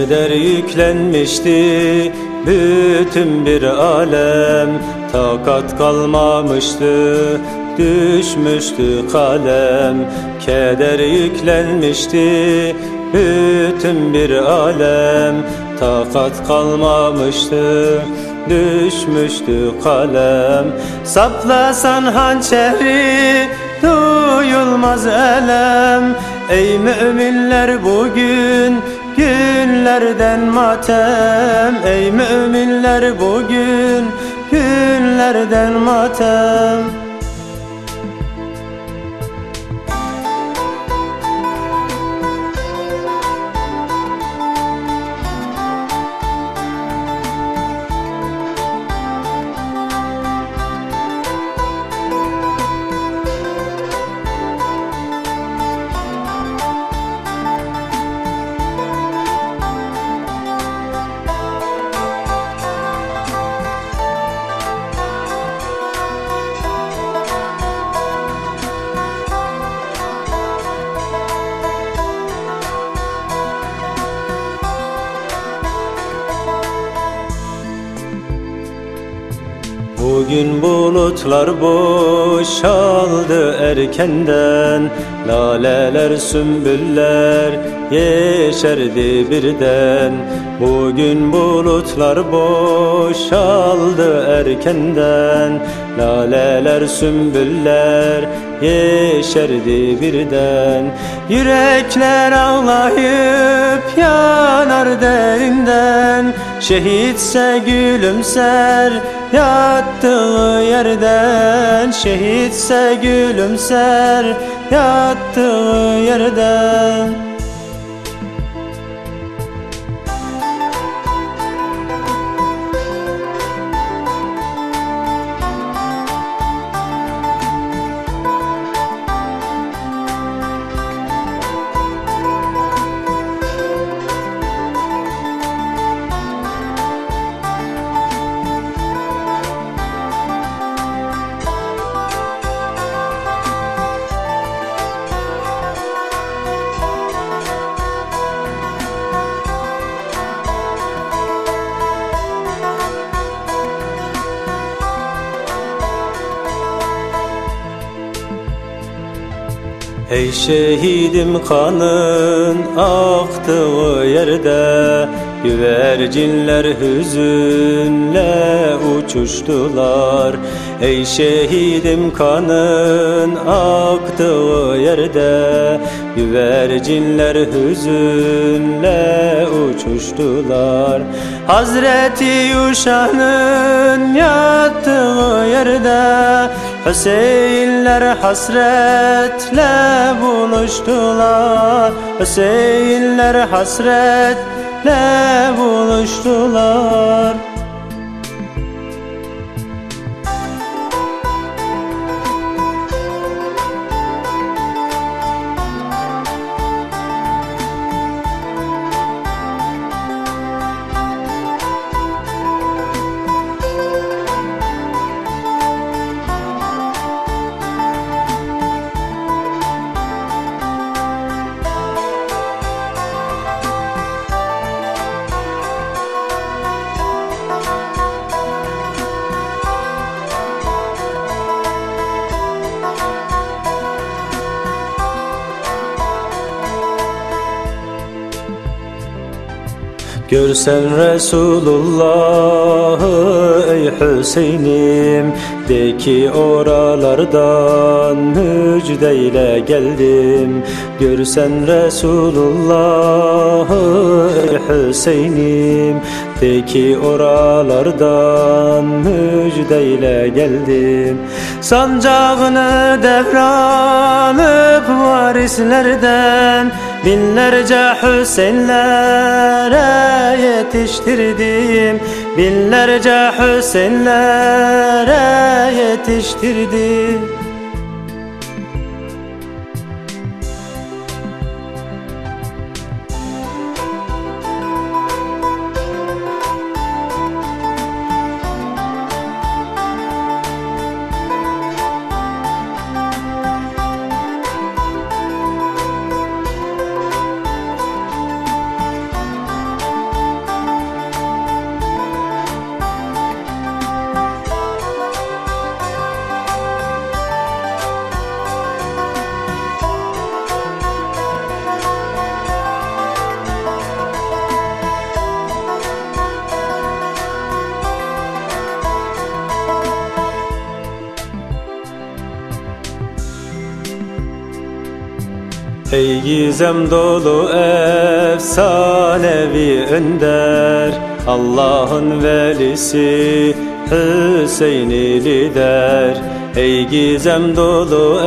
Keder yüklenmişti bütün bir alem. Takat kalmamıştı düşmüştü kalem. Keder yüklenmişti bütün bir alem. Takat kalmamıştı düşmüştü kalem. Saplasan hançeri duyulmaz elem. Ey müminler bugün günlerden matem Ey müminler bugün günlerden matem Bugün bulutlar boşaldı erkenden. Laleler sümbüller yeşerdi birden. Bugün bulutlar boşaldı erkenden. Laleler sümbüller yeşerdi birden. Yürekler ağlayıp yanar derinden. Şehitse gülümser Yattığı yerden şehitse gülümser. Yattığı yerden Ey şehidim kanın aktığı yerde Güvercinler hüzünle uçuştular. Ey şehidim kanın aktığı yerde Güvercinler hüzünle uçuştular. Hazreti Yuşa'nın yattığı yerde Hüseyinler hasretle buluştular. Hüseyinler hasretle buluştular Görsen Resulullah'ı ey Hüseyin'im. De ki oralardan müjdeyle geldim. Görsen Resulullah'ı ey Hüseyin'im. De ki oralardan müjdeyle geldim. Sancağını devranıp varislerden Binlerce Hüseyinlere yetiştirdim. Binlerce Hüseyinlere yetiştirdim Ey gizem dolu efsanevi önder Allah'ın velisi Hüseyin'i lider. Ey gizem dolu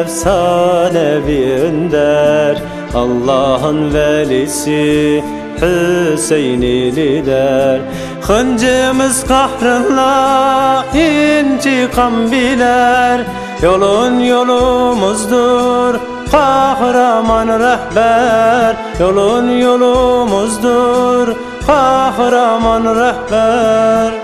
efsanevi önder Allah'ın velisi Hüseyin'i lider. Hıncımız kahrınla intikam biler Yolun yolumuzdur kahraman rehber Yolun yolumuzdur. Kahraman rehber